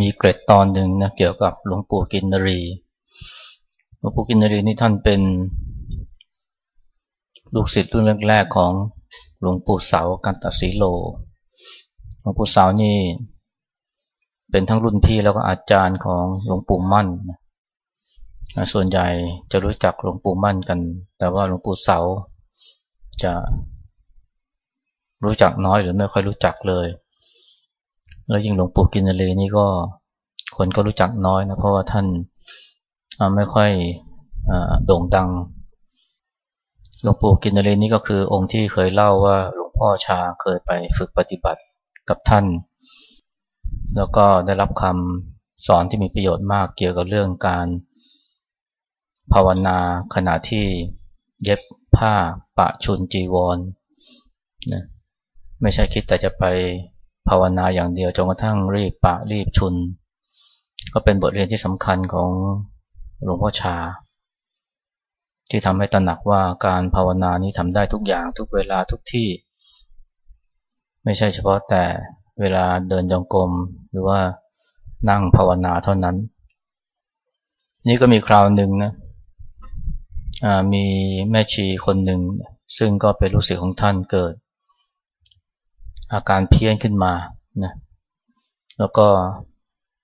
มีเกร็ดตอนหนึ่งนะเกี่ยวกับหลวงปู่กินนรีหลวงปู่กินนรีนี่ท่านเป็น ลูกศิษย์รุ่นแรกๆของหลวงปู่เสากันตสีโล หลวงปู่เสานี่ เป็นทั้งรุ่นพี่แล้วก็อาจารย์ของหลวงปู่มั่นส่วนใหญ่จะรู้จักหลวงปู่มั่นกัน แต่ว่าหลวงปู่เสาจะรู้จักน้อยหรือไม่ค่อยรู้จักเลย แล้วยิ่งหลวงปู่กินรีนี่ก็คนก็รู้จักน้อยนะเพราะว่าท่านไม่ค่อยโด่งดัง หลวงปู่กินรีนี่ก็คือองค์ที่เคยเล่าว่าหลวงพ่อชาเคยไปฝึกปฏิบัติกับท่าน แล้วก็ได้รับคำสอนที่มีประโยชน์มากเกี่ยวกับเรื่องการภาวนาขณะที่เย็บผ้าปะชุนจีวรนะไม่ใช่คิดแต่จะไป ภาวนาอย่างเดียวจนกระทั่งรีบปะรีบชุน ก็เป็นบทเรียนที่สำคัญของหลวงพ่อชา ที่ทำให้ตระหนักว่าการภาวนานี้ทำได้ทุกอย่างทุกเวลาทุกที่ ไม่ใช่เฉพาะแต่เวลาเดินจงกรมหรือว่านั่งภาวนาเท่านั้น นี่ก็มีคราวหนึ่งนะมีแม่ชีคนหนึ่งซึ่งก็เป็นลูกศิษย์ของท่านเกิด อาการเพี้ยนขึ้นมานะแล้วก็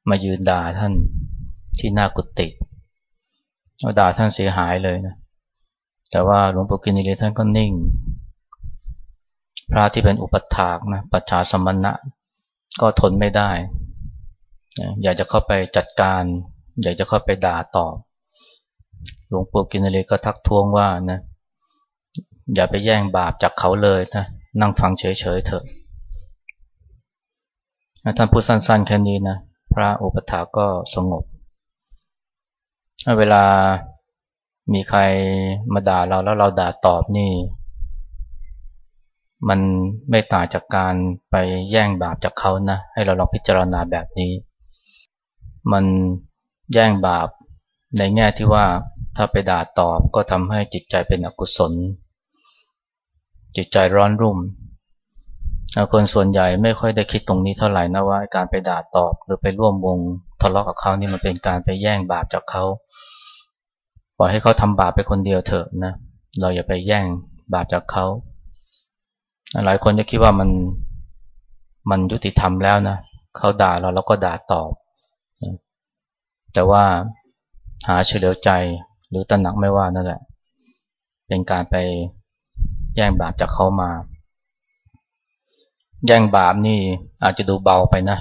มายืนด่าท่านที่หน้ากุฏิเอาด่าท่านเสียหายเลยนะ แต่ว่าหลวงปู่กินีเลท่านก็นิ่ง พระที่เป็นอุปถากนะปัจฉาสมณะ ก็ทนไม่ได้ อยากจะเข้าไปจัดการ อยากจะเข้าไปด่าตอบ หลวงปู่กินเลก็ทักท้วงว่านะ อย่าไปแย่งบาปจากเขาเลยนะ นั่งฟังเฉยๆเถอะ ท่านพูดสั้นๆแค่นี้นะพระอุปถาก็สงบ เวลามีใครมาด่าเราแล้วเราด่าตอบนี่ มันไม่ต่างจากการไปแย่งบาปจากเขานะ ให้เราลองพิจารณาแบบนี้ มันแย่งบาปในแง่ที่ว่าถ้าไปด่าตอบก็ทำให้จิตใจเป็นอกุศล จิตใจร้อนรุ่ม คนส่วนใหญ่ไม่ค่อยได้คิดตรงนี้เท่าไหร่นะว่าการไปด่าตอบหรือไปร่วมวงทะเลาะกับเขานี่มันเป็นการไปแย่งบาปจากเขาปล่อยให้เขาทำบาปไปคนเดียวเถอะนะเราอย่าไปแย่งบาปจากเขาหลายคนจะคิดว่ามันมันยุติธรรมแล้วนะเขาด่าเราเราก็ด่าตอบ แต่ว่าหาเฉลียวใจหรือตระหนักไม่ว่านั่นแหละ เป็นการไปแย่งบาปจากเขามา แย่งบาปนี่อาจจะดูเบาไปนะ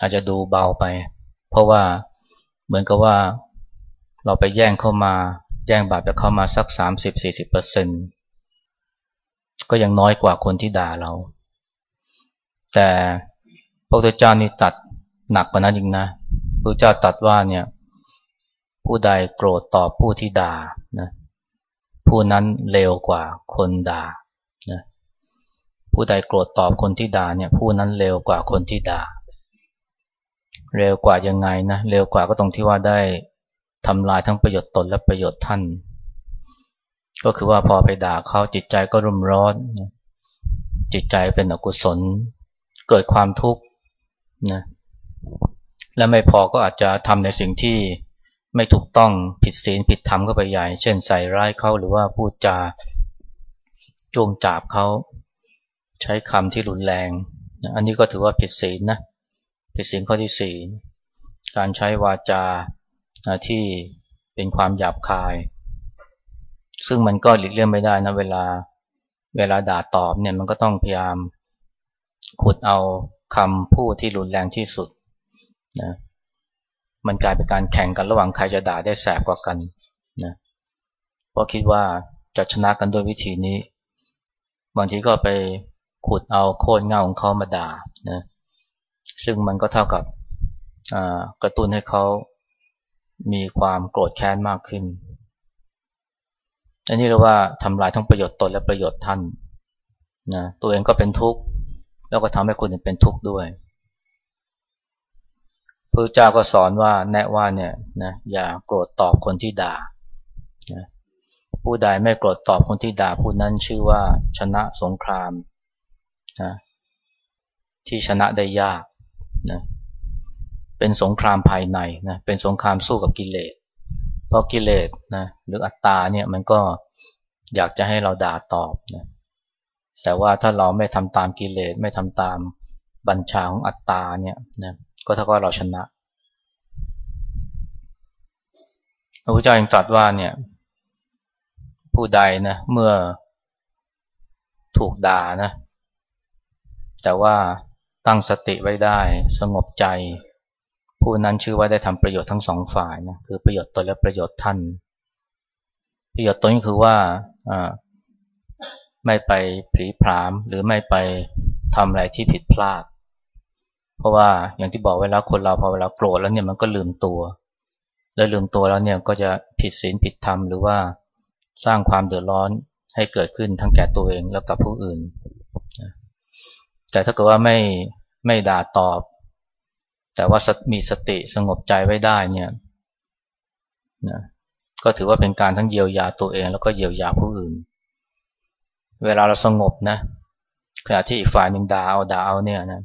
อาจจะดูเบาไป เพราะว่าเหมือนกับว่าเราไปแย่งเข้ามา แย่งบาปจากเข้ามาสักสามสิบสี่สิบเปอร์เซ็นก็ยังน้อยกว่าคนที่ด่าเรา แต่พระพุทธเจ้านี่ตัดหนักกว่านั้นจริงนะพระเจ้าตัดว่าเนี่ย ผู้ใดโกรธตอบผู้ที่ด่านะผู้นั้นเลวกว่าคนด่า ผู้ใดโกรธตอบคนที่ด่าเนี่ยผู้นั้นเร็วกว่าคนที่ด่า เร็วกว่ายังไงนะเร็วกว่าก็ตรงที่ว่าได้ทำลายทั้งประโยชน์ตนและประโยชน์ท่าน ก็คือว่าพอไปด่าเขาจิตใจก็รุ่มร้อน จิตใจเป็นอกุศล เกิดความทุกข์นะและไม่พอก็อาจจะทำในสิ่งที่ไม่ถูกต้องผิดศีลผิดธรรมก็ไปใหญ่ เช่นใส่ร้ายเขาหรือว่าพูดจาจ้วงจับเขา ใช้คำที่รุนแรงอันนี้ก็ถือว่าผิดศีลนะผิดศีลข้อที่สี่การใช้วาจาที่เป็นความหยาบคาย ซึ่งมันก็หลีกเลี่ยงไม่ได้นะเวลาเวลาด่าตอบเนี่ยมันก็ต้องพยายามขุดเอาคำพูดที่รุนแรงที่สุดนะมันกลายเป็นการแข่งกันระหว่างใครจะด่าได้แสบกว่ากันนะเพราะคิดว่าจะชนะกันด้วยวิธีนี้ บางทีก็ไป ขุดเอาโคนเงาของเขามาด่านะซึ่งมันก็เท่ากับกระตุ้นให้เขามีความโกรธแค้นมากขึ้น อันนี้เรียกว่าทำลายทั้งประโยชน์ตนและประโยชน์ท่านนะตัวเองก็เป็นทุกข์แล้วก็ทำให้คนอื่นเป็นทุกข์ด้วยพระเจ้าก็สอนว่าแนะว่าเนี่ยนะอย่าโกรธตอบคนที่ด่านะผู้ใดไม่โกรธตอบคนที่ด่าผู้นั้นชื่อว่าชนะสงคราม นะที่ชนะได้ยากนะเป็นสงครามภายในนะเป็นสงครามสู้กับกิเลสเพราะกิเลสนะหรืออัตตาเนี่ยมันก็อยากจะให้เราด่าตอบนะแต่ว่าถ้าเราไม่ทำตามกิเลสไม่ทำตามบัญชาของอัตตาเนี่ยนะก็เท่ากับเราชนะพระพุทธเจ้ายังตรัสว่าเนี่ยผู้ใดนะเมื่อถูกด่านะ แต่ว่าตั้งสติไว้ได้สงบใจ ผู้นั้นชื่อว่าได้ทำประโยชน์ทั้งสองฝ่ายนะคือประโยชน์ตนและประโยชน์ท่าน ประโยชน์ตนก็คือว่าไม่ไปผีพรามหรือไม่ไปทำอะไรที่ผิดพลาด เพราะว่าอย่างที่บอกไว้แล้วคนเราพอเวลาโกรธแล้วเนี่ยมันก็ลืมตัวแล้วลืมตัวแล้วเนี่ยก็จะผิดศีลผิดธรรมหรือว่าสร้างความเดือดร้อนให้เกิดขึ้นทั้งแก่ตัวเองแล้วกับผู้อื่น แต่ถ้าเกิดว่าไม่ไม่ด่าตอบ แต่ว่ามีสติสงบใจไว้ได้เนี่ยนะก็ถือว่าเป็นการทั้งเยียวยาตัวเอง แล้วก็เยียวยาผู้อื่น เวลาเราสงบนะขณะที่อีกฝ่ายหนึ่งด่าเอาด่าเอาเนี่ยนะ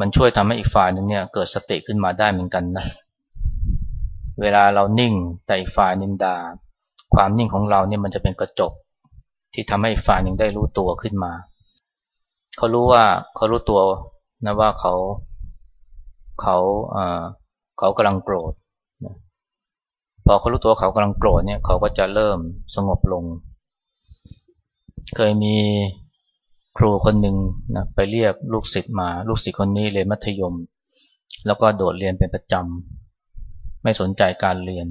มันช่วยทำให้อีกฝ่ายหนึ่งเนี่ยเกิดสติขึ้นมาได้เหมือนกันนะ เวลาเรานิ่งแต่อีกฝ่ายหนึ่งด่า ความนิ่งของเราเนี่ยมันจะเป็นกระจก ที่ทำให้อีกฝ่ายหนึ่งได้รู้ตัวขึ้นมา เขารู้ว่าเขารู้ตัวนะว่าเขาเขาเอ่อเขากำลังโกรธพอเขารู้ตัวเขากำลังโกรธเนี่ย เขาก็จะเริ่มสงบลง เคยมีครูคนหนึ่งนะไปเรียกลูกศิษย์มา ลูกศิษย์คนนี้เรียนมัธยม แล้วก็โดดเรียนเป็นประจำไม่สนใจการเรียน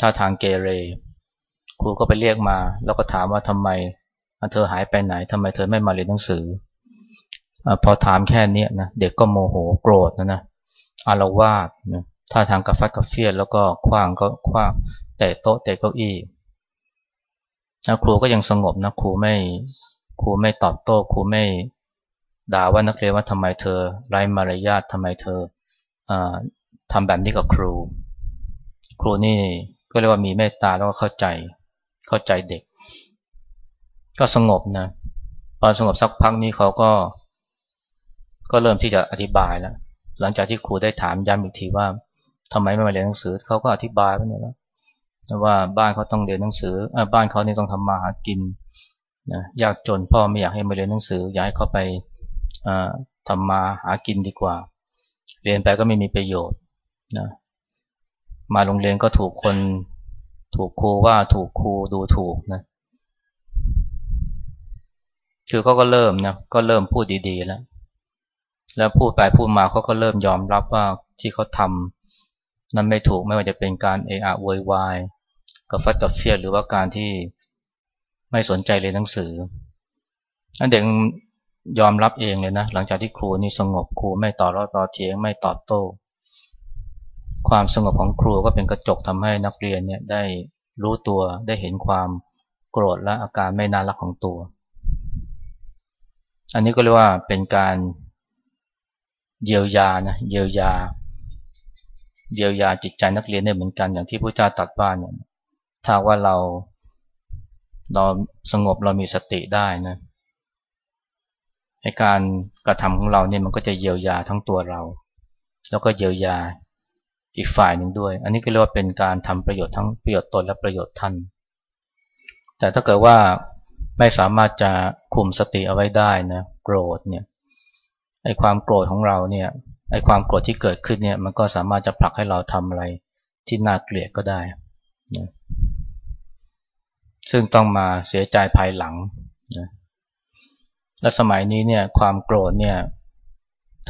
ท่าทางเกเร ครูก็ไปเรียกมา แล้วก็ถามว่าทำไม เธอหายไปไหนทำไมเธอไม่มาเรียนหนังสืออพอถามแค่นี้นะเด็กก็โมโหโกรธนะนะอารวาสนะท่าทางกระฟัดกระเฟียดแล้วก็คว้างก็คว้างแต่โต๊ะแต่เก้าอี้นะครูก็ยังสงบนะครูไม่ครูไม่ตอบโต้ครูไม่ด่าว่านักเรียนว่าทำไมเธอไร้มารยาททำไมเธออทำแบบนี้กับครู ครูนี่ก็เรียกว่ามีเมตตาแล้วก็เข้าใจเข้าใจเด็ก ก็สงบนะพอสงบสักพักนี้เขาก็ ก็เริ่มที่จะอธิบายแล้วหลังจากที่ครูได้ถามย้ำอีกทีว่าทำไมไม่มาเรียนหนังสือเขาก็อธิบายไปเนี่ยแล้วว่าบ้านเขาต้องเรียนหนังสืออบ้านเขานี่ต้องทำมาหากินนะยากจนพ่อไม่อยากให้มาเรียนหนังสือ อยากให้เขาไปทำมาหากินดีกว่า เรียนไปก็ไม่มีประโยชน์นะมาโรงเรียนก็ถูกคนถูกครูว่าถูกครูดูถูกนะ คือเขาก็เริ่มนะก็เริ่มพูดดีๆแล้ว แล้วพูดไปพูดมาเขาก็เริ่มยอมรับว่าที่เขาทำนั้นไม่ถูกไม่ว่าจะเป็นการเอะอะโวยวายกับฟัดกับเฟียดหรือว่าการที่ไม่สนใจเรียนหนังสืออันเด็กยอมรับเองเลยนะหลังจากที่ครูนี่สงบครูไม่ต่อรอต่อเทียงไม่ตอบโต้ ความสงบของครูก็เป็นกระจกทำให้นักเรียนเนี่ยได้รู้ตัวได้เห็นความโกรธและอาการไม่น่ารักของตัว อันนี้ก็เรียกว่าเป็นการเยียวยานะเยียวยา เยียวยาจิตใจนักเรียนได้เหมือนกันอย่างที่พระเจ้าตรัสว่าเนี่ยถ้าว่าเราเราสงบเรามีสติได้นะให้การกระทำของเราเนี่ยมันก็จะเยียวยาทั้งตัวเรา แล้วก็เยียวยาอีกฝ่ายหนึ่งด้วย อันนี้ก็เรียกว่าเป็นการทำประโยชน์ทั้งประโยชน์ตนและประโยชน์ท่าน แต่ถ้าเกิดว่า ไม่สามารถจะคุมสติเอาไว้ได้นะโกรธเนี่ยไอความโกรธของเราเนี่ยไอความโกรธที่เกิดขึ้นเนี่ยมันก็สามารถจะผลักให้เราทำอะไรที่น่าเกลียดก็ได้นะซึ่งต้องมาเสียใจภายหลังนะและสมัยนี้เนี่ยความโกรธเนี่ย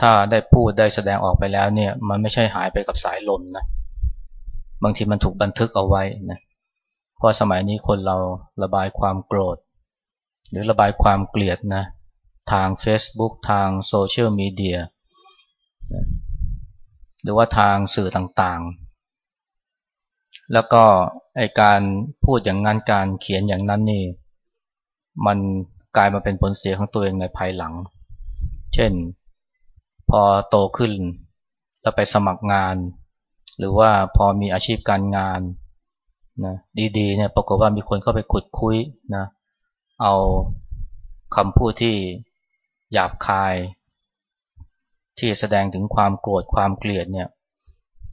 ถ้าได้พูดได้แสดงออกไปแล้วเนี่ยมันไม่ใช่หายไปกับสายลมนะบางทีมันถูกบันทึกเอาไว้นะเพราะสมัยนี้คนเราระบายความโกรธ หรือระบายความเกลียดนะทาง Facebook ทางโซเชียลมีเดียหรือว่าทางสื่อต่างๆ แล้วก็ไอการพูดอย่างนั้นการเขียนอย่างนั้นนี่ มันกลายมาเป็นผลเสียของตัวเองในภายหลัง เช่น พอโตขึ้นแล้วไปสมัครงาน หรือว่าพอมีอาชีพการงานนะดีๆเนี่ยปรากฏว่ามีคนเข้าไปขุดคุยนะเเอาคำพูดที่หยาบคาย ที่แสดงถึงความโกรธความเกลียดเนี่ย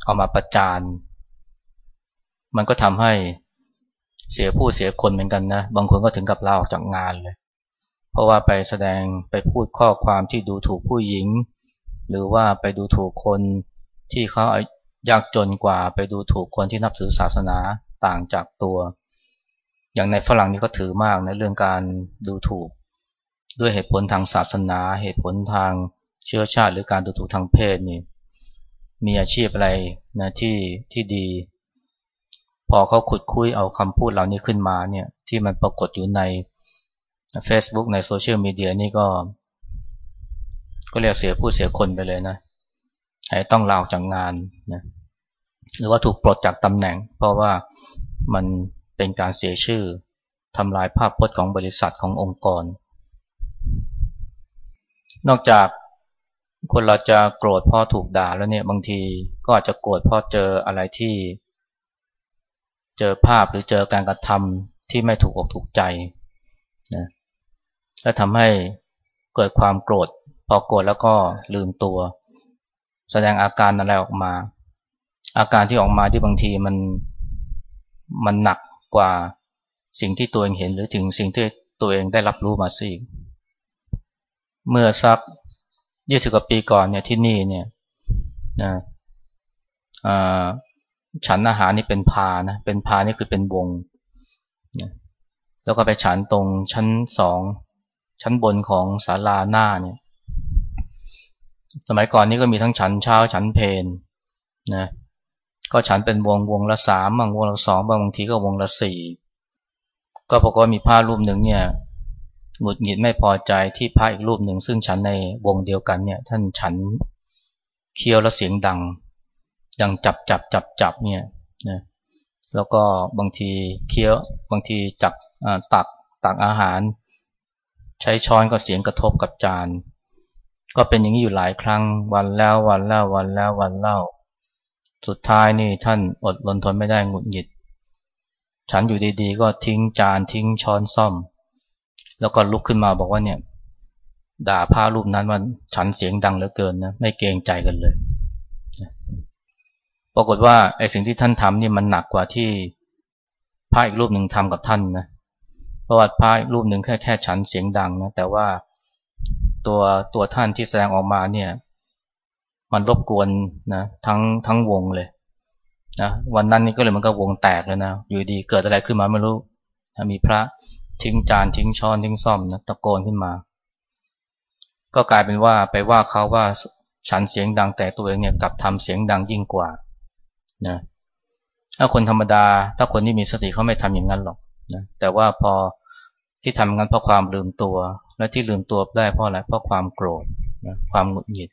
เอามาประจานมันก็ทำให้เสียผู้เสียคนเหมือนกันนะบางคนก็ถึงกับลาออกจากงานเลย เพราะว่าไปแสดงไปพูดข้อความที่ดูถูกผู้หญิง หรือว่าไปดูถูกคนที่เขายากจนกว่าไปดูถูกคนที่นับถือศาสนาต่างจากตัว อย่างในฝรั่งนี่ก็ถือมากในเรื่องการดูถูก ด้วยเหตุผลทางศาสนา เหตุผลทางเชื้อชาติ หรือการดูถูกทางเพศนี่มีอาชีพอะไรนะที่ที่ดี พอเขาขุดคุยเอาคำพูดเหล่านี้ขึ้นมาเนี่ยที่มันปรากฏอยู่ใน Facebook ในโซเชียลมีเดียนี่ก็ ก็เรียกเสียผู้เสียคนไปเลยนะให้ต้องลาออกจากงานนะหรือว่าถูกปลดจากตำแหน่ง เพราะว่ามัน เป็นการเสียชื่อทำลายภาพพจน์ของบริษัทขององค์กร นอกจากคนเราจะโกรธพราะถูกด่าแล้วเนี่ยบางทีก็อาจจะโกรธพราะเจออะไรที่ เจอภาพหรือเจอการกระทำที่ไม่ถูกอกถูกใจนะและทำให้เกิดความโกรธ พอโกรธแล้วก็ลืมตัว แสดงอาการอะไรออกมา อาการที่ออกมาที่บางทีมันมันหนัก กว่าสิ่งที่ตัวเองเห็นหรือถึงสิ่งที่ตัวเองได้รับรู้มาสิเมื่อสักยี่สิบกว่าปีก่อนเนี่ยที่นี่เนี่ยนะฉันอาหารนี่เป็นพานะเป็นพานี่คือเป็นวงนะแล้วก็ไปฉันตรงชั้นสองชั้นบนของศาลาหน้าเนี่ย สมัยก่อนนี่ก็มีทั้งฉันเช้าฉันเพนนะ ก็ฉันเป็นวงวงละสามบางวงละสองบางทีก็วงละสี่ก็ปรากฏมีผ้ารูปหนึ่งเนี่ยหงุดหงิดไม่พอใจที่พระอีกรูปหนึ่ง ซึ่งฉันในวงเดียวกันเนี่ย ท่านฉันเคี้ยวแล้วเสียงดัง ดังจับจับจับจับเนี่ยนะแล้วก็บางทีเคี้ยวบางทีจับตักตักอาหาร ใช้ช้อนก็เสียงกระทบกับจาน ก็เป็นอย่างนี้อยู่หลายครั้งวันแล้ววันแล้ววันแล้ววันเล่า สุดท้ายนี่ท่านอดรนทนไม่ได้หงุดหงิด ฉันอยู่ดีๆ ก็ทิ้งจานทิ้งช้อนซ่อม แล้วก็ลุกขึ้นมาบอกว่าเนี่ย ด่าพระรูปนั้นว่าฉันเสียงดังเหลือเกินนะไม่เกรงใจกันเลย ปรากฏว่าไอ้สิ่งที่ท่านทำนี่มันหนักกว่าที่พระอีกรูปหนึ่งทำกับท่านนะเพราะว่าพระอีกรูปหนึ่งแค่แค่ฉันเสียงดังนะแต่ว่าตัวตัวท่านที่แสดงออกมาเนี่ย มันรบกวนนะทั้งทั้งวงเลยนะวันนั้นนี่ก็เลยมันก็วงแตกเลยนะ อยู่ดีเกิดอะไรขึ้นมาไม่รู้มีพระทิ้งจานทิ้งช้อนทิ้งซ่อมนะตะโกนขึ้นมา ก็กลายเป็นว่าไปว่าเขาว่าฉันเสียงดังแต่ตัวเองเนี่ยกลับทำเสียงดังยิ่งกว่านะถ้าคนธรรมดา ถ้าคนที่มีสติเขาไม่ทำอย่างนั้นหรอกนะแต่ว่าพอที่ทำงั้นเพราะความลืมตัว และที่ลืมตัวได้เพราะอะไรเพราะความโกรธนะความหงุดหงิด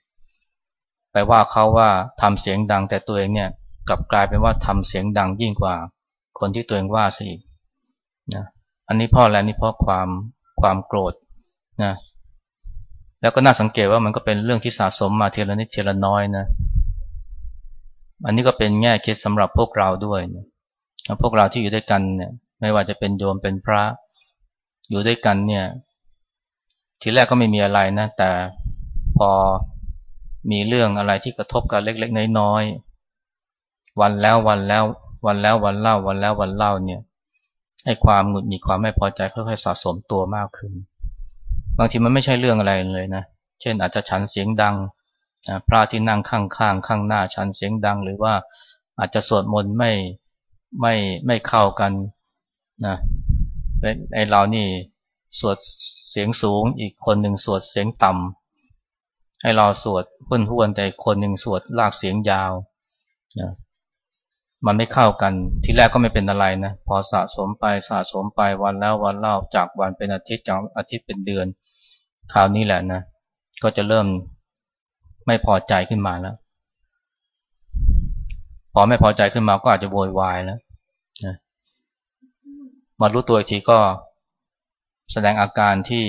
ไปว่าเขาว่าทำเสียงดังแต่ตัวเองเนี่ยกลับกลายเป็นว่าทำเสียงดังยิ่งกว่า คนที่ตัวเองว่าซะอีกนะอันนี้พ่อแล้วนี่เพราะความความโกรธนะแล้วก็น่าสังเกตว่ามันก็เป็นเรื่องที่สะสมมาเทีละนิดเทีละน้อยนะอันนี้ก็เป็นแง่คิดสำหรับพวกเราด้วยนะพวกเราที่อยู่ด้วยกันเนี่ยไม่ว่าจะเป็นโยมเป็นพระอยู่ด้วยกันเนี่ยทีแรกก็ไม่มีอะไรนะ แต่พอ มีเรื่องอะไรที่กระทบกันเล็ก ๆ น้อยๆวันแล้ววันแล้ววันแล้ววันเล่าวันแล้ววันเล่าเนี่ยให้ความหงุดหงิดความไม่พอใจค่อยๆสะสมตัวมากขึ้น บางทีมันไม่ใช่เรื่องอะไรเลยนะ เช่นอาจจะฉันเสียงดังพระที่นั่งข้างๆข้างหน้าฉันเสียงดัง หรือว่าอาจจะสวดมนต์ไม่ไม่ไม่เข้ากันนะไอเรานี่สวดเสียงสูงอีกคนหนึ่งสวดเสียงต่ำ ให้เราสวดพุ่นห้วนแต่คนหนึ่งสวดลากเสียงยาวนะมันไม่เข้ากันทีแรกก็ไม่เป็นอะไรนะ พอสะสมไปสะสมไปวันแล้ววันเล่าจากวันเป็นอาทิตย์จากอาทิตย์เป็นเดือนคราวนี้แหละนะก็จะเริ่มไม่พอใจขึ้นมาแล้ว พอไม่พอใจขึ้นมาก็อาจจะโวยวายแล้วนะมารู้ตัวอีกทีก็แสดงอาการที่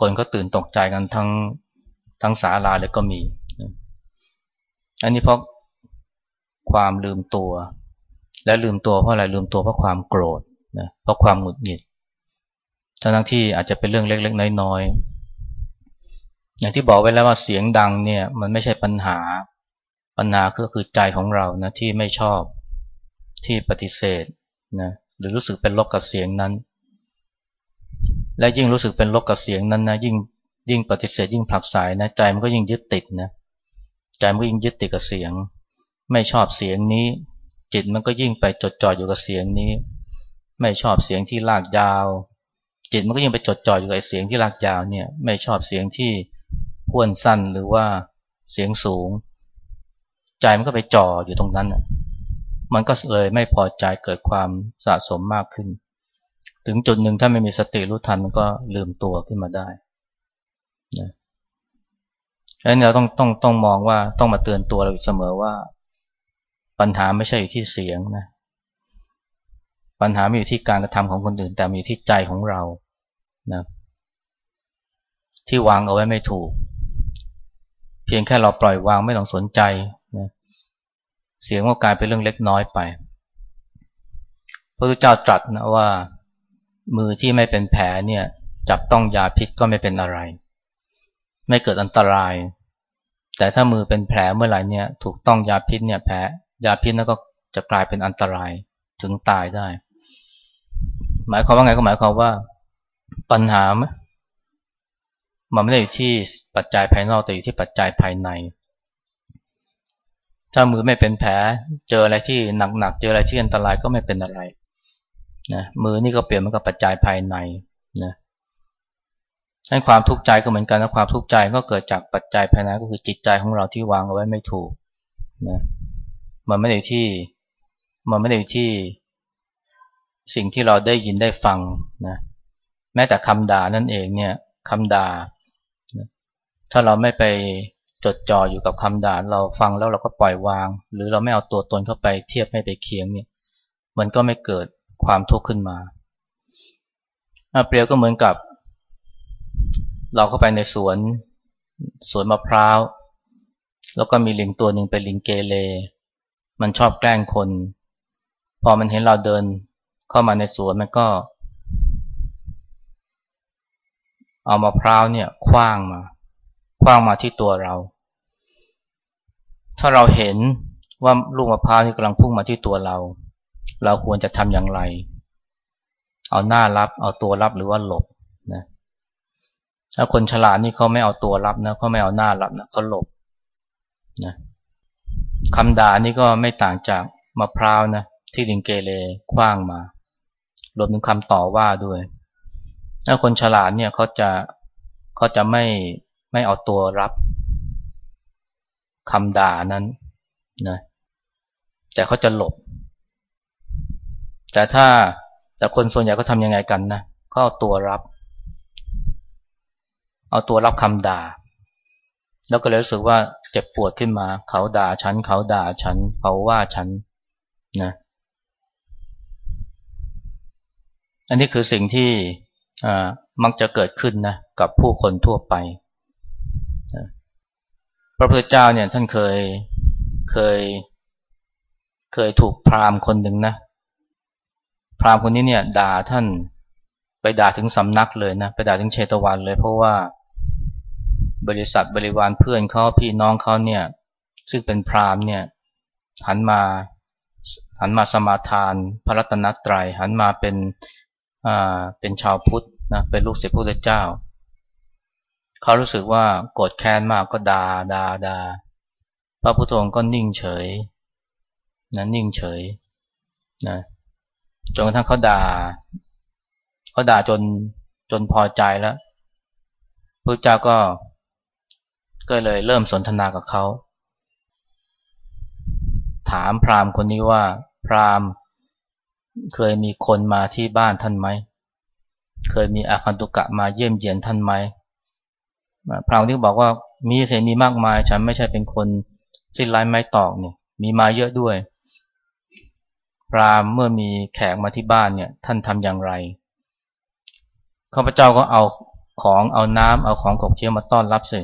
คนก็ตื่นตกใจกันทั้ง ทั้งศาลาเลยก็มี อันนี้เพราะความลืมตัว และลืมตัวเพราะอะไรลืมตัวเพราะความโกรธนะเพราะความหงุดหงิดทั้งที่อาจจะเป็นเรื่องเล็กๆ น้อยๆอย่างที่บอกไว้แล้วว่าเสียงดังเนี่ย มันไม่ใช่ปัญหาปัญหาก็คือใจของเรานะที่ไม่ชอบที่ปฏิเสธนะหรือรู้สึกเป็นลบกับเสียงนั้น และยิ่งรู้สึกเป็นลบกับเสียงนั้นนะยิ่ง ยิ่งปฏิเสธยิ่งผลักสายนะใจมันก็ยิ่งยึดติดนะใจมันก็ยิ่งยึดติดกับเสียง ไม่ชอบเสียงนี้ จิตมันก็ยิ่งไปจดจ่ออยู่กับเสียงนี้ ไม่ชอบเสียงที่ลากยาว จิตมันก็ยิ่งไปจดจ่ออยู่กับเสียงที่ลากยาวเนี่ยไม่ชอบเสียงที่พ้วนสั้นหรือว่าเสียงสูง ใจมันก็ไปจ่ออยู่ตรงนั้นมันก็เลยไม่พอใจเกิดความสะสมมากขึ้น ถึงจุดหนึ่งถ้าไม่มีสติรู้ทันมันก็ลืมตัวขึ้นมาได้ ฉะนั้นเราต้องต้องต้องมองว่าต้องมาเตือนตัวเราอยู่เสมอว่า ปัญหาไม่ใช่อยู่ที่เสียงนะ ปัญหาไม่อยู่ที่การกระทำของคนอื่น แต่มีอยู่ที่ใจของเรานะที่วางเอาไว้ไม่ถูก เพียงแค่เราปล่อยวางไม่ต้องสนใจนะเสียงก็กลายเป็นเรื่องเล็กน้อยไปพระพุทธเจ้าตรัสนะว่า มือที่ไม่เป็นแผลเนี่ย จับต้องยาพิษก็ไม่เป็นอะไร ไม่เกิดอันตราย แต่ถ้ามือเป็นแผลเมื่อไหร่เนี่ย ถูกต้องยาพิษเนี่ยแผลยาพิษนั่นก็จะกลายเป็นอันตรายถึงตายได้ หมายความว่าไงก็หมายความว่าปัญหา มันไม่ได้อยู่ที่ปัจจัยภายนอกแต่อยู่ที่ปัจจัยภายใน ถ้ามือไม่เป็นแผล เจออะไรที่หนักๆเจออะไรที่อันตรายก็ไม่เป็นอะไรนะมือนี่ก็เปลี่ยนมันกับปัจจัยภายในนะ ให้ความทุกข์ใจก็เหมือนกันนะความทุกข์ใจก็เกิดจากปัจจัยภายในก็คือจิตใจของเราที่วางเอาไว้ไม่ถูกนะมันไม่ได้ที่มันไม่ได้ที่ สิ่งที่เราได้ยินได้ฟังนะแม้แต่คำด่านั่นเองเนี่ยคำด่า ถ้าเราไม่ไปจดจ่ออยู่กับคำด่าเราฟังแล้วเราก็ปล่อยวาง หรือเราไม่เอาตัวตนเข้าไปเทียบไม่ไปเคียงเนี่ยมันก็ไม่เกิดความทุกข์ขึ้นมาเปรียวก็เหมือนกับ เราเข้าไปในสวนสวนมะพร้าว แล้วก็มีลิงตัวหนึ่งเป็นลิงเกเรมันชอบแกล้งคน พอมันเห็นเราเดินเข้ามาในสวนมันก็ เอามะพร้าวเนี่ยคว้างมาคว้างมาที่ตัวเรา ถ้าเราเห็นว่าลูกมะพร้าวที่กำลังพุ่งมาที่ตัวเรา เราควรจะทำอย่างไร เอาหน้ารับ เอาตัวรับหรือว่าหลบ ถ้าคนฉลาดนี่เขาไม่เอาตัวรับนะเขาไม่เอาหน้ารับนะเขาหลบนะคำด่านี่ก็ไม่ต่างจากมะพร้าวนะที่ลิงเกเรคว้างมารวมถึงคำต่อว่าด้วย ถ้าคนฉลาดเนี่ยเขาจะเขาจะไม่ไม่เอาตัวรับคำด่านั้นนะแต่เขาจะหลบ แต่ถ้าแต่คนส่วนใหญ่ก็ทำยังไงกันนะเขาเอาตัวรับ เอาตัวรับคำด่า แล้วก็เลยรู้สึกว่าเจ็บปวดขึ้นมา เขาด่าฉัน เขาด่าฉัน เขาว่าฉันนะอันนี้คือสิ่งที่มักจะเกิดขึ้นนะกับผู้คนทั่วไป พระพุทธเจ้าเนี่ยท่านเคยเคยเคยถูกพราหมณ์คนหนึ่งนะ พราหมณ์คนนี้เนี่ยด่าท่านไปด่าถึงสำนักเลยนะ ไปด่าถึงเชตวันเลย เพราะว่า บริษัทบริวารเพื่อนเขาพี่น้องเขาเนี่ย ซึ่งเป็นพราหมณ์เนี่ยหันมาหันมาสมาทานพระรัตนตรยัยหันมาเป็นอ่าเป็นชาวพุทธนะเป็นลูกศิษย์พระพุทธเจ้าเขารู้สึกว่าโกรธแค้นมากก็ดา่าด่าด่าพระพุทธองค์ก็นิ่งเฉยนะนิ่งเฉยนะจนกระทั่งเขาด่าเขาด่าจนจนพอใจแล้วพระเจ้าก็ ก็เลยเริ่มสนทนากับเขา ถามพราหมณ์คนนี้ว่า พราหมณ์เคยมีคนมาที่บ้านท่านไหม เคยมีอาคันตุกะมาเยี่ยมเยียนท่านไหม พราวที่บอกว่ามีเสมีมากมาย ฉันไม่ใช่เป็นคนสิ้นไร้ไม้ตอกเนี่ยมีมาเยอะด้วย พรามเมื่อมีแขกมาที่บ้านเนี่ยท่านทำอย่างไรข้าพเจ้าก็เอาของเอาน้ำเอาของขบเคี้ยวมาต้อนรับสิ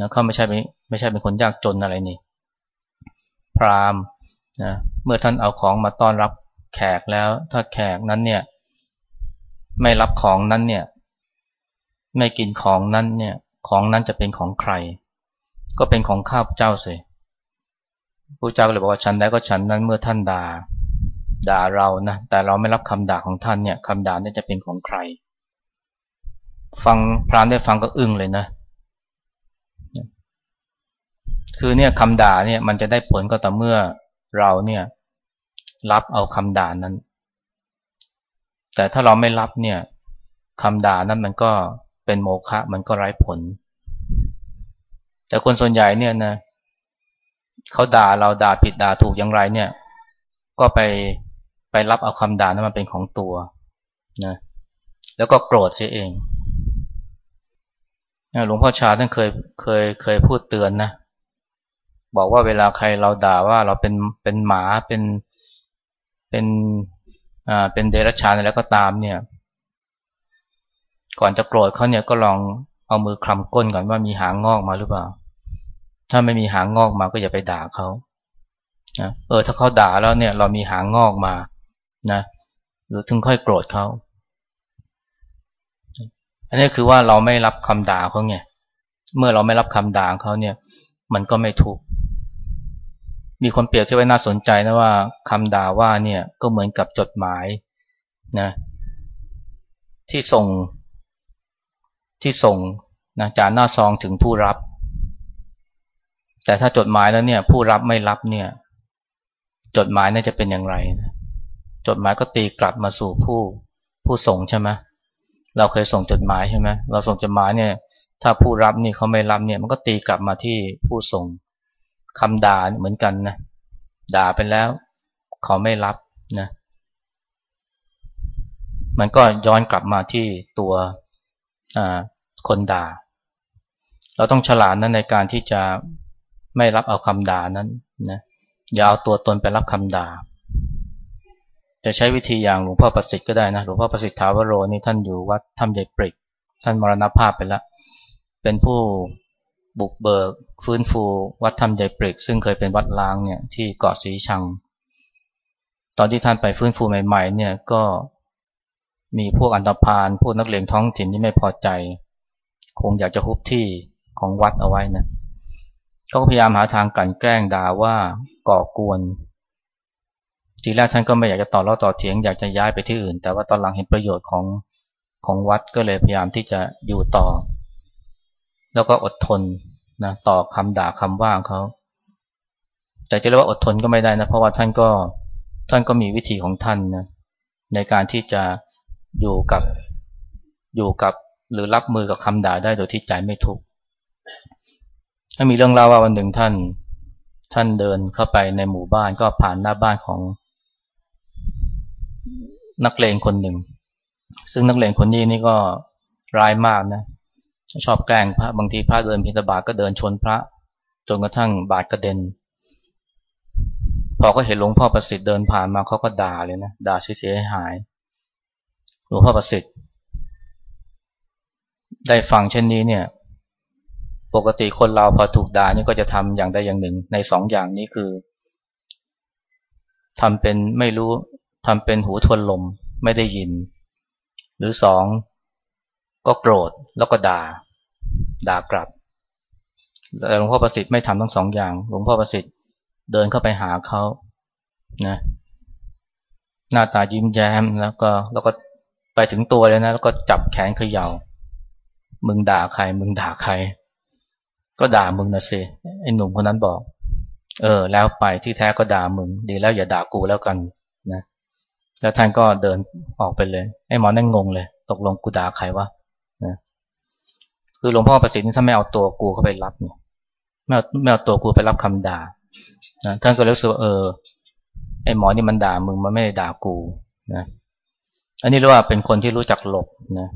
นะเขาไม่ใช่ไม่ไม่ใช่เป็นคนยากจนอะไรนี่ พรามนะเมื่อท่านเอาของมาต้อนรับแขกแล้ว ถ้าแขกนั้นเนี่ย ไม่รับของนั้นเนี่ย ไม่กินของนั้นเนี่ย ของนั้นจะเป็นของใคร ก็เป็นของข้าพเจ้าสิพระเจ้าก็เลยบอกว่าฉันได้ก็ฉันนั้นเมื่อท่านด่าด่าเรานะแต่เราไม่รับคำด่าของท่านเนี่ยคำด่านี่จะเป็นของใคร ฟังพรานได้ฟังก็อึ้งเลยนะ คือเนี่ยคำด่าเนี่ยมันจะได้ผลก็ต่อเมื่อเราเนี่ยรับเอาคำด่านั้น แต่ถ้าเราไม่รับเนี่ยคำด่านั้นมันก็เป็นโมฆะมันก็ไร้ผล แต่คนส่วนใหญ่เนี่ยนะเขาด่าเราด่าผิดด่าถูกอย่างไรเนี่ย ก็ไปไปรับเอาคำด่านั้นมาเป็นของตัวนะแล้วก็โกรธเสียเองหลวงพ่อชาท่านเคยเคยเคยพูดเตือนนะ บอกว่าเวลาใครเราด่าว่าเราเป็นเป็นหมาเป็นเป็นอ่าเป็นเดรัจฉานอะไรก็ตามเนี่ย ก่อนจะโกรธเขาเนี่ยก็ลองเอามือคลำก้นก่อนว่ามีหางงอกมาหรือเปล่า ถ้าไม่มีหางงอกมาก็อย่าไปด่าเขานะเออถ้าเขาด่าแล้วเนี่ย เรามีหางงอกมานะหรือถึงค่อยโกรธเขาอันนี้คือว่าเราไม่รับคำด่าเขาไงเมื่อเราไม่รับคำด่าเขาเนี่ย มันก็ไม่ทุก มีคนเปรียบเทียบไว้น่าสนใจนะว่าคำด่าว่าเนี่ยก็เหมือนกับจดหมายนะที่ส่งที่ส่งนะจากหน้าซองถึงผู้รับ แต่ถ้าจดหมายแล้วเนี่ยผู้รับไม่รับเนี่ย จดหมายน่าจะเป็นอย่างไรนะจดหมายก็ตีกลับมาสู่ผู้ผู้ส่งใช่ไหมเราเคยส่งจดหมายใช่ไหมเราส่งจดหมายเนี่ย ถ้าผู้รับนี่เขาไม่รับเนี่ย มันก็ตีกลับมาที่ผู้ส่ง คำด่าเหมือนกันนะด่าไปแล้ว เขาไม่รับนะมันก็ย้อนกลับมาที่ตัวคนด่า เราต้องฉลาดนะในการที่จะไม่รับเอาคำด่านั้นนะอย่าเอาตัวตนไปรับคำด่า จะใช้วิธีอย่างหลวงพ่อประสิทธิ์ก็ได้นะหลวงพ่อประสิทธิ์ทาวโรนี่ท่านอยู่วัดถ้ำใหญ่ปริก ท่านมรณภาพไปแล้วเป็นผู้ บุกเบิก ฟื้นฟูวัดธรรมใจปริกซึ่งเคยเป็นวัดล้างเนี่ยที่เกาะสีชัง ตอนที่ท่านไปฟื้นฟูใหม่ๆเนี่ยก็มีพวกอันตรพานพวกนักเลงท้องถิ่นที่ไม่พอใจ คงอยากจะฮุบที่ของวัดเอาไว้นะก็พยายามหาทางกลั่นแกล้งด่าว่าก่อกวนทีแรกท่านก็ไม่อยากจะต่อรอต่อเถียงอยากจะย้ายไปที่อื่น แต่ว่าตอนหลังเห็นประโยชน์ของของวัดก็เลยพยายามที่จะอยู่ต่อ แล้วก็อดทน นะต่อคำด่าคำว่าของเขาแต่จะเรียกว่าอดทนก็ไม่ได้นะ เพราะว่าท่านก็ท่านก็มีวิธีของท่านนะในการที่จะอยู่กับอยู่กับหรือรับมือกับคำด่าได้โดยที่ใจไม่ทุกข์ถ้ามีเรื่องเล่าว่าวันหนึ่งท่าน ท่านเดินเข้าไปในหมู่บ้านก็ผ่านหน้าบ้านของ นักเลงคนหนึ่ง ซึ่งนักเลงคนนี้นี่ก็ร้ายมากนะ ชอบแกล้งพระบางทีพระเดินพิธบาตก็เดินชนพระจนกระทั่งบาดกระเด็น พอก็เห็นหลวงพ่อประสิทธิ์เดินผ่านมาเขาก็ด่าเลยนะด่าเสียหาย หลวงพ่อประสิทธิ์ ได้ฟังเช่นนี้เนี่ย ปกติคนเราพอถูกด่านี่ก็จะทำอย่างใดอย่างหนึ่ง ในสองอย่างนี้คือทำเป็นไม่รู้ทำเป็นหูทวนลมไม่ได้ยิน หรือสอง ก็โกรธแล้วก็ด่า ด่ากลับแต่หลวงพ่อประสิทธิ์ไม่ทำทั้งสองอย่าง หลวงพ่อประสิทธิ์เดินเข้าไปหาเขานะหน้าตายิ้มแย้มแล้วก็แล้วก็ไปถึงตัวเลยนะ แล้วก็จับแขนเขยา่า มึงด่าใคร มึงด่าใคร ก็ด่ามึงนะสิไอ้หนุ่มคนนั้นบอก เออ แล้วไปที่แท้ก็ด่ามึง ดีแล้วอย่าด่ากูแล้วกันนะแล้วท่านก็เดินออกไปเลยไอ้หมอนั่งงงเลย ตกลงกูด่าใครวะ คือหลวงพ่อประสิทธิ์ถ้าไม่เอาตัวกูเข้าไปรับเนี่ยไม่เอาไม่เอาตัวกูไปรับคำด่านะท่านก็รู้สึกเออไอหมอนี่มันด่ามึงมันไม่ได้ด่ากูนะอันนี้เรียกว่าเป็นคนที่รู้จักหลบนะ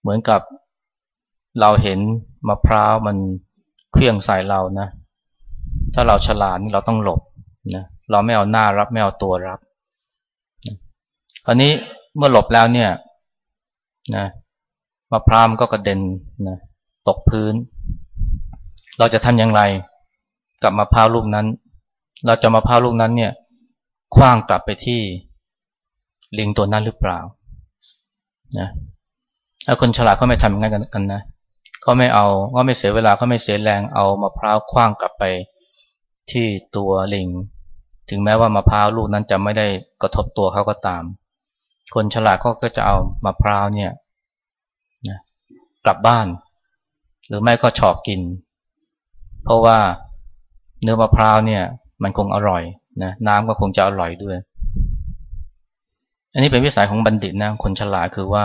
เหมือนกับเราเห็นมะพร้าวมันเคลื่องใส่เรานะ ถ้าเราฉลาดนี่เราต้องหลบนะเราไม่เอาหน้ารับไม่เอาตัวรับอันนี้เมื่อหลบแล้วเนี่ยนะ มะพร้าวก็กระเด็นนะตกพื้น เราจะทำอย่างไรกับมะพร้าวลูกนั้น เราจะมะพร้าวลูกนั้นเนี่ยคว้างกลับไปที่ลิงตัวนั้นหรือเปล่านะถ้าคนฉลาดเขาไม่ทำอย่างั้นกันนะเขาไม่เอาก็ไม่เสียเวลาก็ไม่เสียแรงเอามะพร้าวคว้างกลับไปที่ตัวลิง ถึงแม้ว่ามะพร้าวลูกนั้นจะไม่ได้กระทบตัวเขาก็ตาม คนฉลาดก็จะเอามะพร้าวเนี่ย กลับบ้าน หรือไม่ก็ชอบกิน เพราะว่าเนื้อมะพร้าวเนี่ย มันคงอร่อยนะน้ำก็คงจะอร่อยด้วย อันนี้เป็นวิสัยของบัณฑิตนะคนฉลาดคือว่า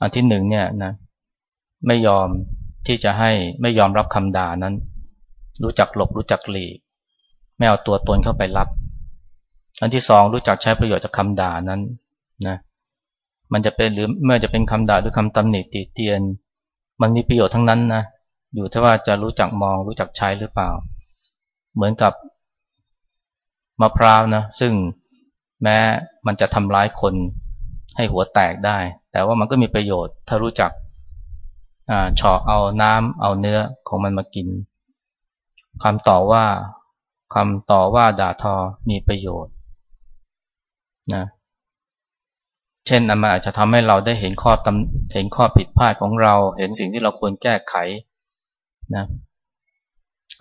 อันที่หนึ่งเนี่ยนะไม่ยอมที่จะให้ไม่ยอมรับคำด่านั้น รู้จักหลบรู้จักหลีกไม่เอาตัวตนเข้าไปรับ อันที่สองรู้จักใช้ประโยชน์จากคำด่านั้นนะมันจะเป็นหรือเมื่อจะเป็นคำด่าหรือคำตำหนิติเตียน มันมีประโยชน์ทั้งนั้นนะอยู่ที่ว่าจะรู้จักมองรู้จักใช้หรือเปล่า เหมือนกับมะพร้าวนะซึ่งแม้มันจะทำร้ายคนให้หัวแตกได้ แต่ว่ามันก็มีประโยชน์ ถ้ารู้จักเฉาะเอาน้ำเอาเนื้อของมันมากินคำต่อว่าคำต่อว่าด่าทอมีประโยชน์นะ เช่นมันอาจจะทำให้เราได้เห็นข้อตำเห็นข้อผิดพลาดของเรา เห็นสิ่งที่เราควรแก้ไขนะ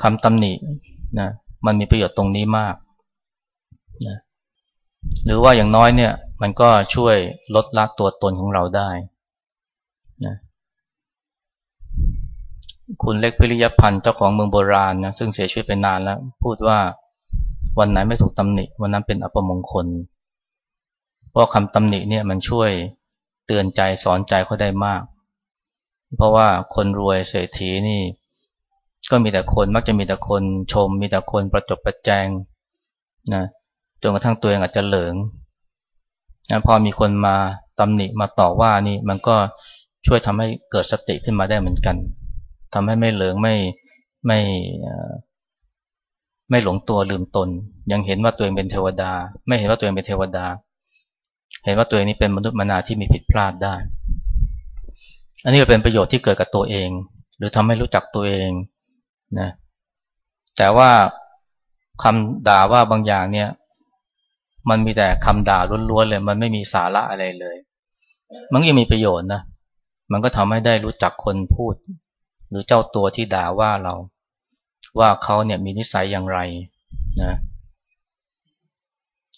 คำตำหนินะมันมีประโยชน์ตรงนี้มากนะหรือว่าอย่างน้อยเนี่ย มันก็ช่วยลดละตัวตนของเราได้นะคุณเล็กพิริยพันธ์เจ้าของเมืองโบราณนะซึ่งเสียชีวิตไปนานแล้ว พูดว่าวันไหนไม่ถูกตำหนิวันนั้นเป็นอัปมงคล เพราะคำตำหนิเนี่ยมันช่วยเตือนใจสอนใจเขาได้มาก เพราะว่าคนรวยเศรษฐีนี่ ก็มีแต่คนมักจะมีแต่คนชม มีแต่คนประจบประแจงนะจนกระทั่งตัวเองอาจจะเหลิงนะพอมีคนมาตำหนิมาต่อว่านี่มันก็ช่วยทำให้เกิดสติขึ้นมาได้เหมือนกันทำให้ไม่เหลืองไม่ไม่ไม่หลงตัวลืมตน ยังเห็นว่าตัวเองเป็นเทวดา ไม่เห็นว่าตัวเองเป็นเทวดา เห็นว่าตัวเองนี้เป็นมนุษย์มนาที่มีผิดพลาดได้ อันนี้เป็นประโยชน์ที่เกิดกับตัวเอง หรือทำให้รู้จักตัวเองนะแต่ว่าคำด่าว่าบางอย่างเนี่ย มันมีแต่คำด่าล้วนๆเลย มันไม่มีสาระอะไรเลย มันยังมีประโยชน์นะมันก็ทำให้ได้รู้จักคนพูด หรือเจ้าตัวที่ด่าว่าเรา ว่าเขาเนี่ยมีนิสัยอย่างไรนะ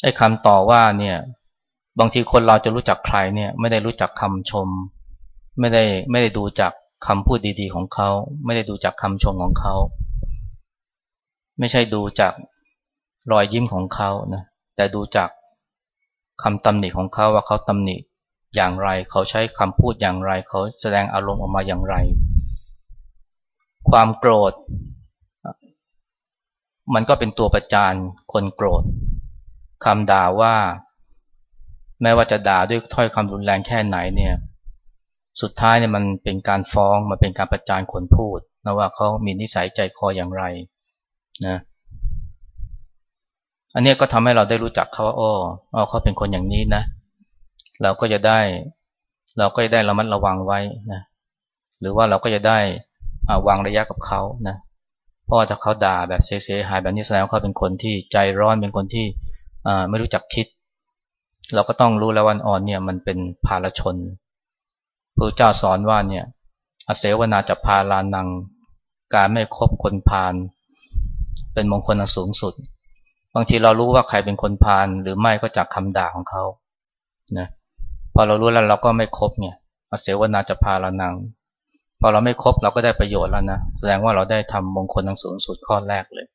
ไอ้คำต่อว่าเนี่ย บางทีคนเราจะรู้จักใครเนี่ยไม่ได้รู้จักคำชม ไม่ได้ไม่ได้ดูจากคำพูดดีๆของเขา ไม่ได้ดูจากคำชมของเขา ไม่ใช่ดูจากรอยยิ้มของเขานะแต่ดูจากคำตำหนิของเขาว่าเขาตำหนิอย่างไร เขาใช้คำพูดอย่างไร เขาแสดงอารมณ์ออกมาอย่างไร ความโกรธ มันก็เป็นตัวประจานคนโกรธคำด่าว่า แม้ว่าจะด่าด้วยถ้อยคำรุนแรงแค่ไหนเนี่ย สุดท้ายเนี่ยมันเป็นการฟ้องมันเป็นการประจานคนพูดนะว่าเขามีนิสัยใจคออย่างไรนะอันนี้ก็ทำให้เราได้รู้จักเขาว่าอ้อเขาเป็นคนอย่างนี้นะ เราก็จะได้ เราก็จะได้ระมัดระวังไว้นะหรือว่าเราก็จะได้วางระยะกับเขานะเพราะถ้าเขาด่าแบบเสียหายแบบนี้แสดงว่าเขาเป็นคนที่ใจร้อนเป็นคนที่ไม่รู้จักคิด เราก็ต้องรู้แล้ววันอ่อนเนี่ยมันเป็นภาลชนพระเจ้าสอนว่าเนี่ยอเสวนาจะพาลานัง การไม่คบคนพาลเป็นมงคลอันสูงสุด บางทีเรารู้ว่าใครเป็นคนพาลหรือไม่ก็จากคำด่าของเขานะพอเรารู้แล้วเราก็ไม่คบเนี่ยอเสวนาจะพาลานังพอเราไม่ครบเราก็ได้ประโยชน์แล้วนะแสดงว่าเราได้ทำมงคลทั้งสูงสุดข้อแรกเลย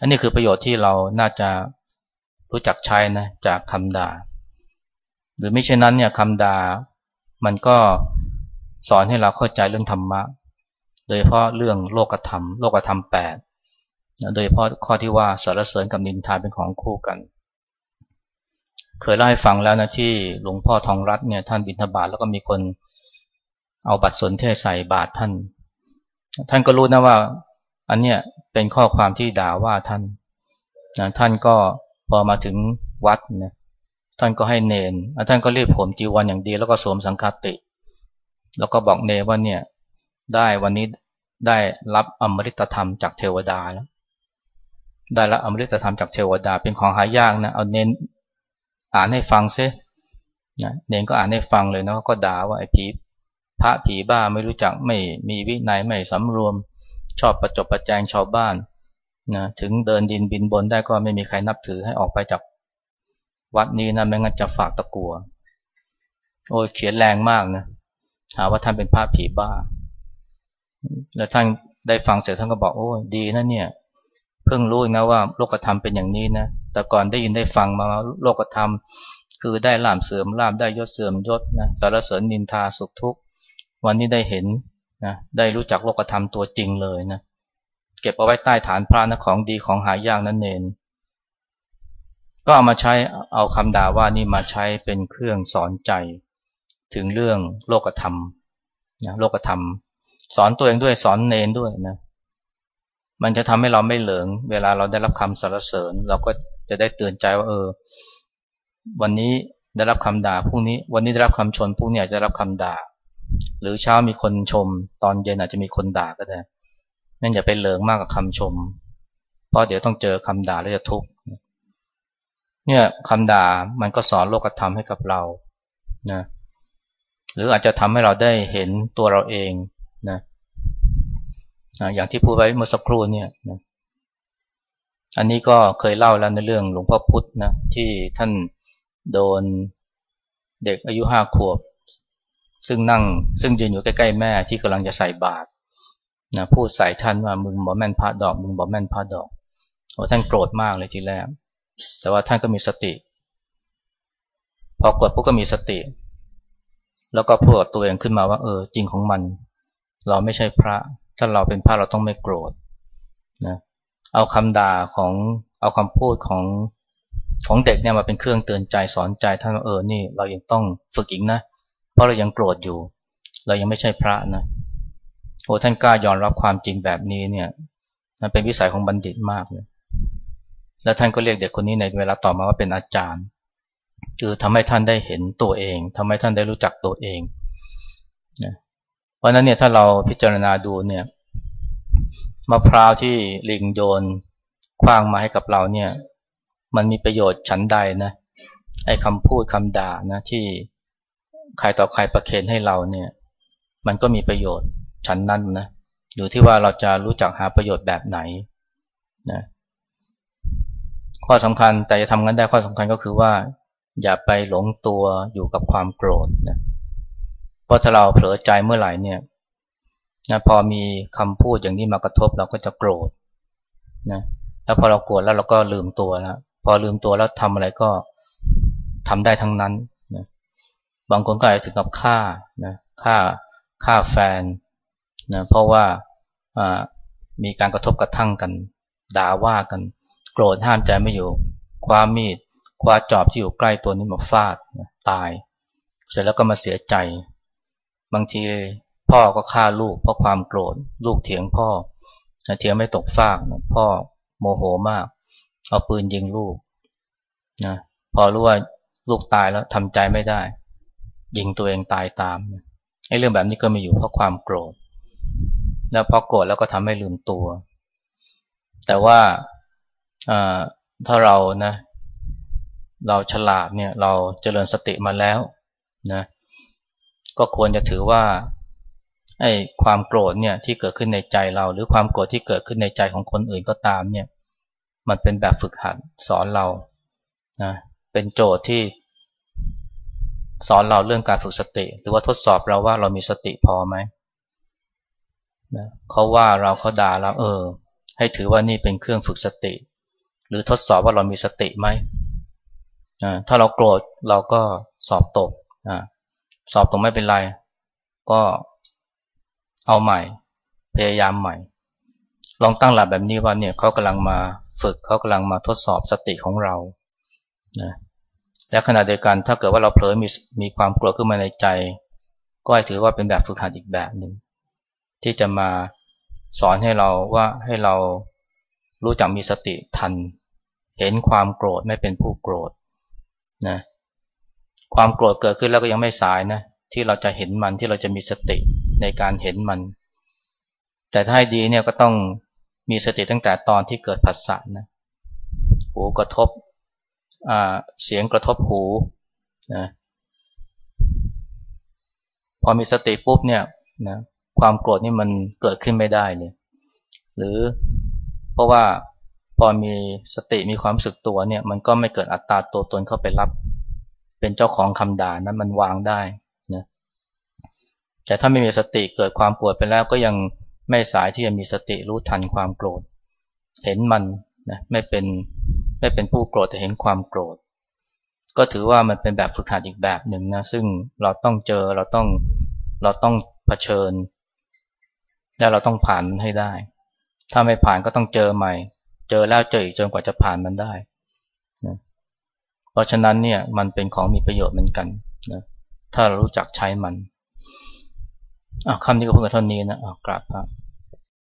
อันนี้คือประโยชน์ที่เราน่าจะ รู้จักใช้นะจากคำด่า หรือไม่เช่นนั้นเนี่ยคำด่ามันก็สอนให้เราเข้าใจเรื่องธรรมะ โดยเฉพาะเรื่องโลกธรรม โลกธรรมแปดโดยเฉพาะข้อที่ว่าสารเสริญกับนินทาเป็นของคู่กัน เคยเล่าให้ฟังแล้วนะที่หลวงพ่อทองรัตน์เนี่ยท่านบิณฑบาตแล้วก็มีคนเอาบัตรสนเทศใส่บาตรท่าน ท่านก็รู้นะว่า อันเนี้ยเป็นข้อความที่ด่าว่าท่านนะท่านก็ พอมาถึงวัดนะท่านก็ให้เนนท่านก็รีบผมจีวรอย่างดี แล้วก็สวมสังฆติ แล้วก็บอกเนว่าเนี่ยได้วันนี้ได้รับอมฤตธรรมจากเทวดาแล้วได้รับอมฤตธรรมจากเทวดา เป็นของหายากนะเอาเนนอ่านให้ฟังซินะเนนก็อ่านให้ฟังเลยนะก็ด่าว่าไอ้ผีพระผีบ้าไม่รู้จักไม่มีวินัยไม่สำรวม ชอบประจบประแจงชาวบ้าน นะถึงเดินดินบินบนได้ก็ไม่มีใครนับถือให้ออกไปจากวัดนี้นะไม่งั้นจะฝากตะกัว โอ้เขียนแรงมากนะหาว่าท่านเป็นพระผีบ้า แล้วท่านได้ฟังเสร็จท่านก็บอกโอ้ดีนะเนี่ย เพิ่งรู้นะว่าโลกธรรมเป็นอย่างนี้นะแต่ก่อนได้ยินได้ฟังมาโลกธรรม คือได้ลามเสื่อมลามได้ยศเสื่อมยศนะสารเสริญนินทาสุขทุกข์ วันนี้ได้เห็นนะได้รู้จักโลกธรรมตัวจริงเลยนะเเก็บเอาไว้ใต้ฐานพระนะของดีของหายากนั่นเองก็เอามาใช้เอาคำด่าว่านี่มาใช้เป็นเครื่องสอนใจ ถึงเรื่องโลกธรรมนะโลกธรรม สอนตัวเองด้วยสอนเนนด้วยนะมันจะทำให้เราไม่เหลิงเวลาเราได้รับคำสรรเสริญ เราก็จะได้เตือนใจว่าเออ วันนี้ได้รับคำด่าพรุ่งนี้ วันนี้ได้รับคำชนพรุ่งนี้อาจจะรับคำด่า หรือเช้ามีคนชม ตอนเย็นอาจจะมีคนด่าก็ได้ นั่นอย่าไปเหลิงมากกับคำชม เพราะเดี๋ยวต้องเจอคำด่าแล้วจะทุกข์เนี่ยคำด่ามันก็สอนโลกธรรมให้กับเรานะหรืออาจจะทำให้เราได้เห็นตัวเราเองนะอย่างที่พูดไว้เมื่อสักครู่เนี่ยนะอันนี้ก็เคยเล่าแล้วในเรื่องหลวงพ่อพุธนะที่ท่านโดนเด็กอายุห้าขวบ ซึ่งนั่งซึ่งยืนอยู่ใกล้ๆแม่ที่กำลังจะใส่บาตร นะพูดใส่ท่านว่ามึงบอกแม่นพระดอก มึงบอกแม่นพระดอกโอ้ท่านโกรธมากเลยทีแรก แต่ว่าท่านก็มีสติ พอกดปุ๊บก็มีสติ แล้วก็พูดกับตัวเองขึ้นมาว่า เออ จริงของมัน เราไม่ใช่พระ ถ้าเราเป็นพระเราต้องไม่โกรธนะเอาคำด่าของเอาคำพูดของของเด็กเนี่ยมาเป็นเครื่องเตือนใจสอนใจท่านว่าเออนี่ เรายังต้องฝึกอีกนะ เพราะเรายังโกรธอยู่ เรายังไม่ใช่พระนะ โอ้ท่านกล้ายอมรับความจริงแบบนี้เนี่ยมันเป็นวิสัยของบัณฑิตมากเลย และท่านก็เรียกเด็กคนนี้ในเวลาต่อมาว่าเป็นอาจารย์ คือทำให้ท่านได้เห็นตัวเองทำให้ท่านได้รู้จักตัวเองนะเพราะนั้นเนี่ยถ้าเราพิจารณาดูเนี่ยมะพร้าวที่ลิงโยนคว้างมาให้กับเราเนี่ย มันมีประโยชน์ชั้นใดนะไอ้คำพูดคำด่านะที่ใครต่อใครประเคนให้เราเนี่ย มันก็มีประโยชน์ ชั้นนั้นนะอยู่ที่ว่าเราจะรู้จักหาประโยชน์แบบไหนนะข้อสำคัญแต่จะทำงั้นได้ข้อสำคัญก็คือว่า อย่าไปหลงตัวอยู่กับความโกรธนะเพราะถ้าเราเผลอใจเมื่อไหร่เนี่ยนะพอมีคำพูดอย่างนี้มากระทบเราก็จะโกรธนะแล้วพอเราโกรธแล้วเราก็ลืมตัวแล้วพอลืมตัวแล้วทำอะไรก็ทำได้ทั้งนั้นนะบางคนก็อาจจะถึงกับฆ่านะฆ่าฆ่าแฟน นะเพราะว่ามีการกระทบกระทั่งกัน ด่าว่ากัน โกรธห้ามใจไม่อยู่ คว้ามีด คว้าจอบที่อยู่ใกล้ตัวนี้มาฟาดตาย เสร็จแล้วก็มาเสียใจ บางทีพ่อก็ฆ่าลูกเพราะความโกรธ ลูกเถียงพ่อ เถียงไม่ตกฟากพ่อโมโหมาก เอาปืนยิงลูกนะพอรู้ว่าลูกตายแล้วทำใจไม่ได้ ยิงตัวเองตายตามไอ้เรื่องแบบนี้ก็มีอยู่เพราะความโกรธ แล้วพอโกรธแล้วก็ทำให้ลืมตัว แต่ว่าถ้าเรานะ เราฉลาดเนี่ย เราเจริญสติมาแล้วนะก็ควรจะถือว่าไอ้ความโกรธเนี่ยที่เกิดขึ้นในใจเรา หรือความโกรธที่เกิดขึ้นในใจของคนอื่นก็ตามเนี่ย มันเป็นแบบฝึกหัดสอนเรานะเป็นโจทย์ที่สอนเราเรื่องการฝึกสติ หรือว่าทดสอบเราว่าเรามีสติพอไหม นะเขาว่าเราเขาด่าเราเออ ให้ถือว่านี่เป็นเครื่องฝึกสติ หรือทดสอบว่าเรามีสติไหมถ้าเราโกรธเราก็สอบตกสอบตกไม่เป็นไร ก็เอาใหม่ พยายามใหม่ ลองตั้งหลักแบบนี้ว่าเนี่ยเขากำลังมาฝึกเขากำลังมาทดสอบสติของเรานะและขณะเดียวกันถ้าเกิดว่าเราเผลอมีมีความกลัวขึ้นมาในใจ ก็ให้ถือว่าเป็นแบบฝึกหัดอีกแบบหนึ่ง ที่จะมาสอนให้เราว่าให้เรารู้จักมีสติทัน เห็นความโกรธไม่เป็นผู้โกรธนะความโกรธเกิดขึ้นแล้วก็ยังไม่สายนะที่เราจะเห็นมันที่เราจะมีสติในการเห็นมัน แต่ถ้าให้ดีเนี่ยก็ต้องมีสติตั้งแต่ตอนที่เกิดผัสสะนะหูกระทบเสียงกระทบหูนะพอมีสติปุ๊บเนี่ยนะ ความโกรธนี่มันเกิดขึ้นไม่ได้เลยหรือเพราะว่าพอมีสติมีความสึกตัวเนี่ยมันก็ไม่เกิดอัตตาตัวตนเข้าไปรับ เป็นเจ้าของคำด่านั้นมันวางได้นะแต่ถ้าไม่มีสติเกิดความโกรธไปแล้วก็ยังไม่สายที่จะมีสติรู้ทันความโกรธ เห็นมันนะไม่เป็นไม่เป็นผู้โกรธแต่เห็นความโกรธ ก็ถือว่ามันเป็นแบบฝึกหัดอีกแบบหนึ่งนะซึ่งเราต้องเจอเราต้องเราต้องเผชิญ แล้วเราต้องผ่านมันให้ได้ ถ้าไม่ผ่านก็ต้องเจอใหม่ เจอแล้วเจออีกจนกว่าจะผ่านมันได้นะเพราะฉะนั้นเนี่ยมันเป็นของมีประโยชน์เหมือนกันนะถ้าเรารู้จักใช้มันคำนี้ก็เพิ่งเท่านี้นะกราบครับ